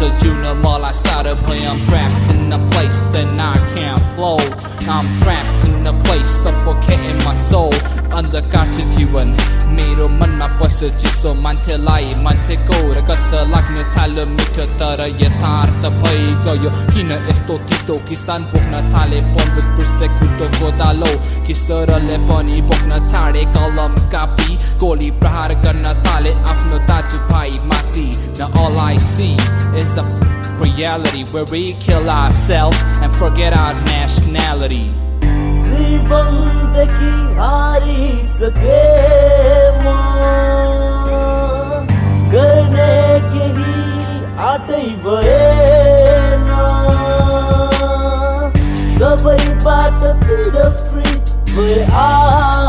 ढोका छ जिउन मलाई साह्रो भयो I'm trapped in a place and I can't flow. I'm trapped in a place suffocating my soul. अन्धकार छ जीवन मेरो मनमा बस्छ चिसो मान्छेलाई मान्छेको रगत लाग्न थाल्यो मिठो तर यथार्थ भइगयो किन यस्तो तितो किसान बोक्न थाले पन्बुक बिर्से खुट्टो कोदालो किशोरले पनि बोक्न छाडे कलम कापी गोली प्रहार गर्न थाले आफ्नो दाजुभाइ माथि Now all I see is a reality where we kill ourselves and forget our nationality जीवनदेखि हारिसके म गर्ने केही आँटै भएन सबैबाट तिरस्कृत भए आज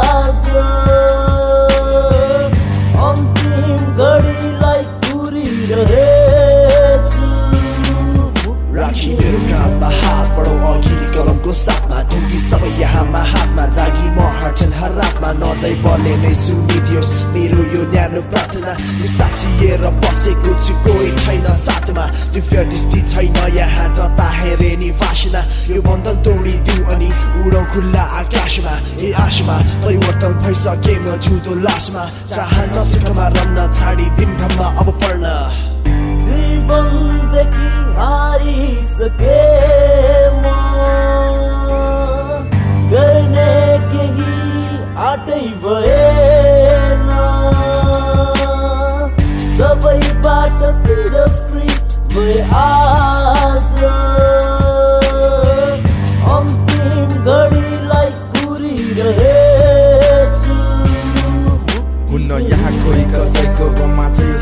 नदै बले नै सुनिदियोस् मेरो यो न्यानो प्रार्थना साँचिएर बसेको छु कोही छैन साथमा दिव्य दृष्टि छैन यहाँ जता हेरे नि वासना यो बन्धन तोडिदिउ अनि उडौँ खुल्ला आकाशमा ए आशमा परिवर्तन भइसके म झुटो लासमा चाहन्न सुखमा रम्न छाडिदिम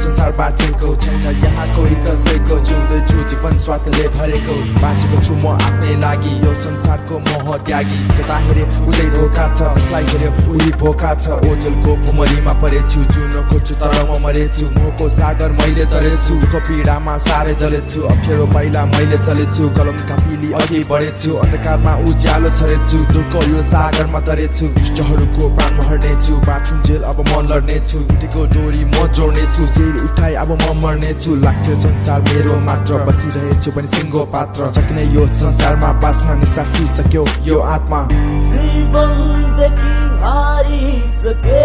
गममा छ यो संसार बाँचेको छैन यहाँ कोही कसैको जिउँदैछु जीवन स्वार्थले भरेको बाँचेको छु म आफ्नै लागि यो संसारको मोह त्यागी। कता हेरे उतै धोका छ जसलाई हेऱ्यो उही भोका छ। ओझलको भुमरीमा परेछु जुन खोज्छु तर म मरेछु। मोहको सागर मैले तरेछु दुःख पीडामा साह्रै जलेछु। अप्ठ्यारो पाइला मैले चलेछु कलम कापिली अघि बढेछु। अन्धकारमा उज्यालो छरेछु दुःख यो सागरमा तरेछु। दुष्टहरूको प्राण मर्नेछु बाँचुन्जेल अब म लड्नेछु। डोरी म जोड्नेछु शिर उठाइ अब म मर्नेछु लाग्थ्यो संसार मेरो मात्र। बसिरहेछु पनि सिङ्गो पात्र। सक्ने यो संसारमा बाँच्न निसासी सक्यो यो आत्मा। जीवनदेखि हारिसके